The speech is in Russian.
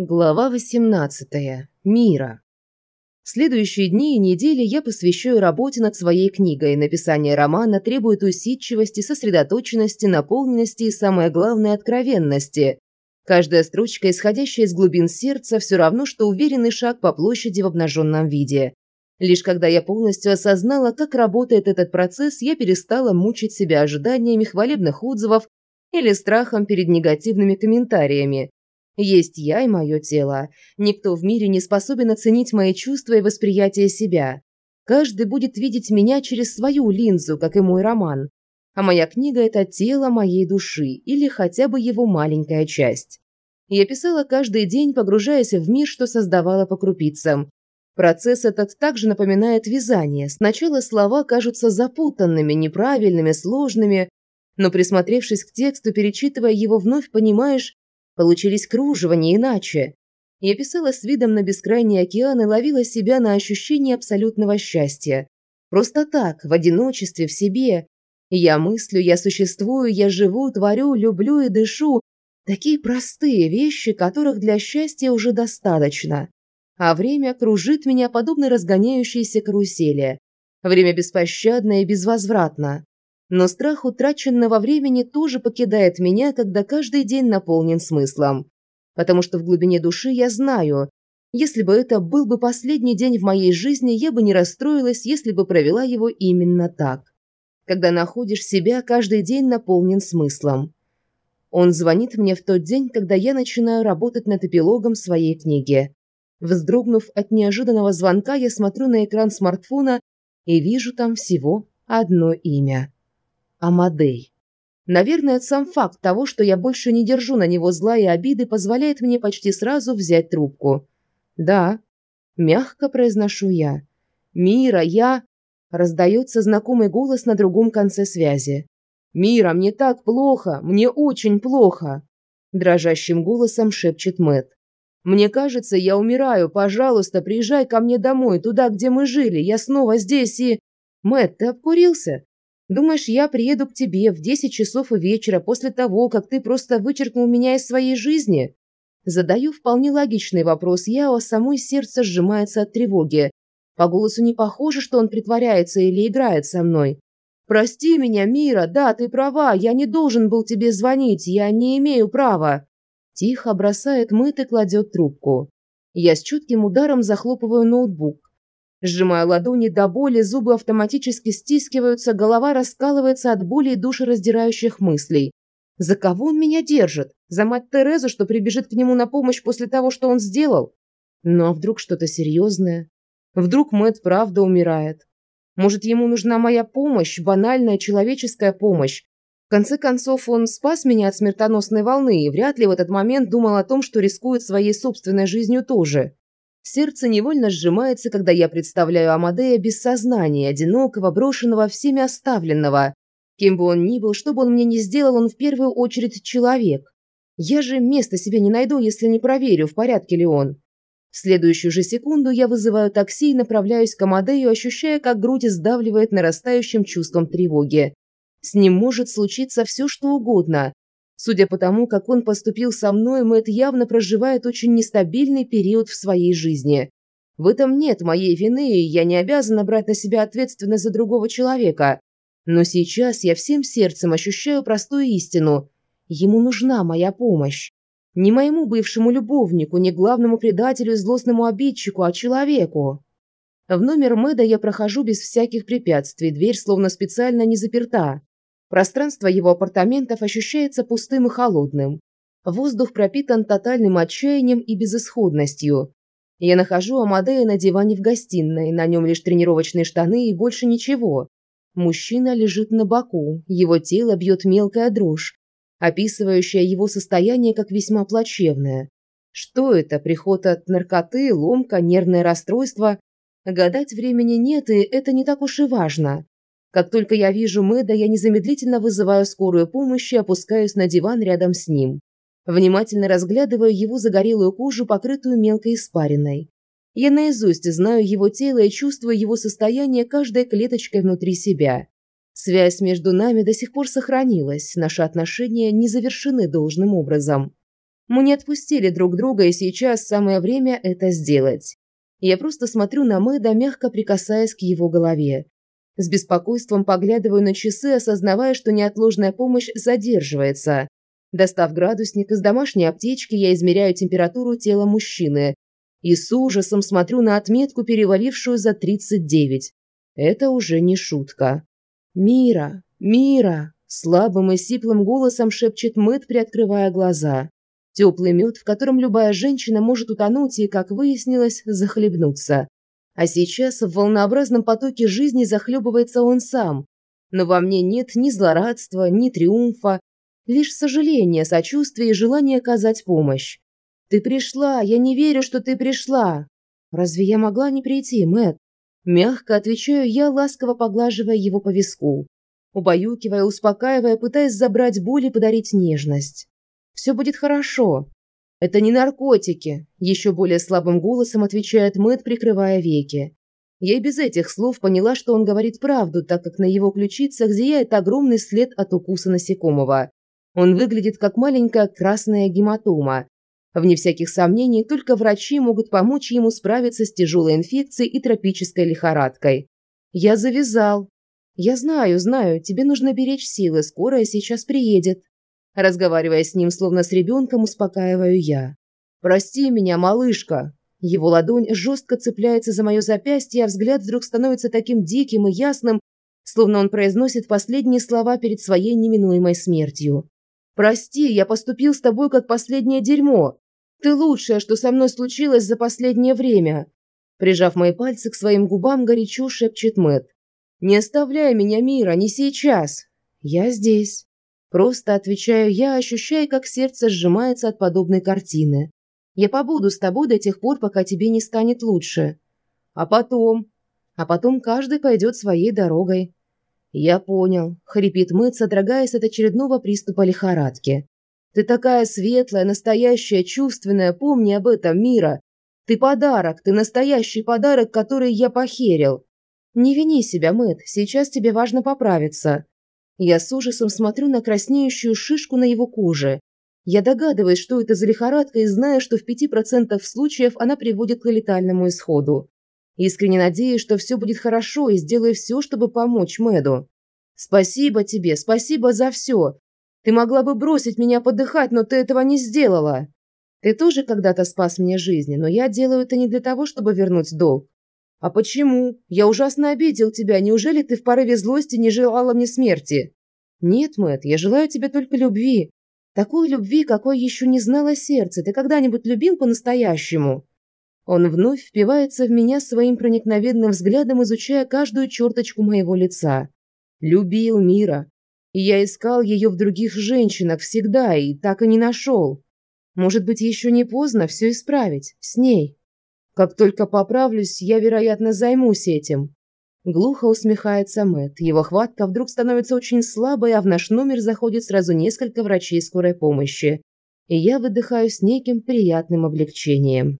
Глава 18. Мира. Следующие дни и недели я посвящаю работе над своей книгой. Написание романа требует усидчивости, сосредоточенности, наполненности и, самое главное, откровенности. Каждая строчка, исходящая из глубин сердца, все равно, что уверенный шаг по площади в обнаженном виде. Лишь когда я полностью осознала, как работает этот процесс, я перестала мучить себя ожиданиями хвалебных отзывов или страхом перед негативными комментариями. Есть я и мое тело. Никто в мире не способен оценить мои чувства и восприятие себя. Каждый будет видеть меня через свою линзу, как и мой роман. А моя книга – это тело моей души, или хотя бы его маленькая часть. Я писала каждый день, погружаясь в мир, что создавала по крупицам. Процесс этот также напоминает вязание. Сначала слова кажутся запутанными, неправильными, сложными, но присмотревшись к тексту, перечитывая его вновь, понимаешь, Получились кружева, не иначе. Я писала с видом на бескрайний океан и ловила себя на ощущение абсолютного счастья. Просто так, в одиночестве, в себе. Я мыслю, я существую, я живу, творю, люблю и дышу. Такие простые вещи, которых для счастья уже достаточно. А время кружит меня подобно разгоняющейся карусели. Время беспощадно и безвозвратно. Но страх утраченного времени тоже покидает меня, когда каждый день наполнен смыслом. Потому что в глубине души я знаю, если бы это был бы последний день в моей жизни, я бы не расстроилась, если бы провела его именно так. Когда находишь себя, каждый день наполнен смыслом. Он звонит мне в тот день, когда я начинаю работать над эпилогом своей книги. Вздрогнув от неожиданного звонка, я смотрю на экран смартфона и вижу там всего одно имя. Амадей. Наверное, сам факт того, что я больше не держу на него зла и обиды, позволяет мне почти сразу взять трубку. «Да», – мягко произношу я. «Мира, я...» – раздается знакомый голос на другом конце связи. «Мира, мне так плохо, мне очень плохо!» Дрожащим голосом шепчет Мэт. «Мне кажется, я умираю. Пожалуйста, приезжай ко мне домой, туда, где мы жили. Я снова здесь и...» Мэт, ты обкурился? Думаешь, я приеду к тебе в 10 часов вечера после того, как ты просто вычеркнул меня из своей жизни? Задаю вполне логичный вопрос я, а самой сердце сжимается от тревоги. По голосу не похоже, что он притворяется или играет со мной. «Прости меня, Мира, да, ты права, я не должен был тебе звонить, я не имею права». Тихо бросает мыт и кладет трубку. Я с чутким ударом захлопываю ноутбук. Сжимаю ладони до боли, зубы автоматически стискиваются, голова раскалывается от боли и душераздирающих мыслей. За кого он меня держит? За мать Терезу, что прибежит к нему на помощь после того, что он сделал? Ну а вдруг что-то серьезное? Вдруг Мэтт правда умирает? Может, ему нужна моя помощь, банальная человеческая помощь? В конце концов, он спас меня от смертоносной волны и вряд ли в этот момент думал о том, что рискует своей собственной жизнью тоже. Сердце невольно сжимается, когда я представляю Амадея без сознания, одинокого, брошенного, всеми оставленного. Кем бы он ни был, что бы он мне ни сделал, он в первую очередь человек. Я же места себе не найду, если не проверю, в порядке ли он. В следующую же секунду я вызываю такси и направляюсь к Амадею, ощущая, как грудь сдавливает нарастающим чувством тревоги. С ним может случиться все, что угодно. Судя по тому, как он поступил со мной, Мэтт явно проживает очень нестабильный период в своей жизни. В этом нет моей вины, и я не обязана брать на себя ответственность за другого человека. Но сейчас я всем сердцем ощущаю простую истину. Ему нужна моя помощь. Не моему бывшему любовнику, не главному предателю и злостному обидчику, а человеку. В номер Мэда я прохожу без всяких препятствий, дверь словно специально не заперта. Пространство его апартаментов ощущается пустым и холодным. Воздух пропитан тотальным отчаянием и безысходностью. Я нахожу Амадея на диване в гостиной, на нем лишь тренировочные штаны и больше ничего. Мужчина лежит на боку, его тело бьет мелкая дрожь, описывающая его состояние как весьма плачевное. Что это, приход от наркоты, ломка, нервное расстройство? Гадать времени нет, и это не так уж и важно. Как только я вижу Мэда, я незамедлительно вызываю скорую помощь и опускаюсь на диван рядом с ним. Внимательно разглядываю его загорелую кожу, покрытую мелкой испариной. Я наизусть знаю его тело и чувствую его состояние каждой клеточкой внутри себя. Связь между нами до сих пор сохранилась, наши отношения не завершены должным образом. Мы не отпустили друг друга, и сейчас самое время это сделать. Я просто смотрю на Мэда, мягко прикасаясь к его голове. С беспокойством поглядываю на часы, осознавая, что неотложная помощь задерживается. Достав градусник из домашней аптечки, я измеряю температуру тела мужчины и с ужасом смотрю на отметку, перевалившую за 39. Это уже не шутка. «Мира! Мира!» – слабым и сиплым голосом шепчет Мэт, приоткрывая глаза. Теплый мед, в котором любая женщина может утонуть и, как выяснилось, захлебнуться. А сейчас в волнообразном потоке жизни захлебывается он сам. Но во мне нет ни злорадства, ни триумфа, лишь сожаление, сочувствие и желание оказать помощь. «Ты пришла! Я не верю, что ты пришла!» «Разве я могла не прийти, Мэт? Мягко отвечаю я, ласково поглаживая его по виску, убаюкивая, успокаивая, пытаясь забрать боль и подарить нежность. Все будет хорошо. Это не наркотики, еще более слабым голосом отвечает Мэт, прикрывая веки. Я и без этих слов поняла, что он говорит правду, так как на его ключицах зияет огромный след от укуса насекомого. Он выглядит как маленькая красная гематома. Вне всяких сомнений, только врачи могут помочь ему справиться с тяжелой инфекцией и тропической лихорадкой. Я завязал. Я знаю, знаю, тебе нужно беречь силы, скорая сейчас приедет. Разговаривая с ним, словно с ребенком, успокаиваю я. «Прости меня, малышка!» Его ладонь жестко цепляется за мое запястье, а взгляд вдруг становится таким диким и ясным, словно он произносит последние слова перед своей неминуемой смертью. «Прости, я поступил с тобой как последнее дерьмо. Ты лучшее, что со мной случилось за последнее время». Прижав мои пальцы к своим губам, горячо шепчет Мэт. «Не оставляй меня, Мира, не сейчас. Я здесь». Просто отвечаю я, ощущая, как сердце сжимается от подобной картины. Я побуду с тобой до тех пор, пока тебе не станет лучше. А потом? А потом каждый пойдет своей дорогой. Я понял, хрипит Мэтт, содрогаясь от очередного приступа лихорадки. Ты такая светлая, настоящая, чувственная, помни об этом, Мира. Ты подарок, ты настоящий подарок, который я похерил. Не вини себя, Мэтт, сейчас тебе важно поправиться. Я с ужасом смотрю на краснеющую шишку на его коже. Я догадываюсь, что это за лихорадка, и знаю, что в 5% случаев она приводит к летальному исходу. Искренне надеюсь, что все будет хорошо, и сделаю все, чтобы помочь Мэду. Спасибо тебе, спасибо за все. Ты могла бы бросить меня подыхать, но ты этого не сделала. Ты тоже когда-то спас мне жизнь, но я делаю это не для того, чтобы вернуть долг. «А почему? Я ужасно обидел тебя. Неужели ты в порыве злости не желала мне смерти?» «Нет, Мэтт, я желаю тебе только любви. Такой любви, какой еще не знала сердце. Ты когда-нибудь любил по-настоящему?» Он вновь впивается в меня своим проникновенным взглядом, изучая каждую черточку моего лица. «Любил Мира. И я искал ее в других женщинах всегда, и так и не нашел. Может быть, еще не поздно все исправить. С ней». Как только поправлюсь, я, вероятно, займусь этим. Глухо усмехается Мэт. Его хватка вдруг становится очень слабой, а в наш номер заходит сразу несколько врачей скорой помощи. И я выдыхаю с неким приятным облегчением.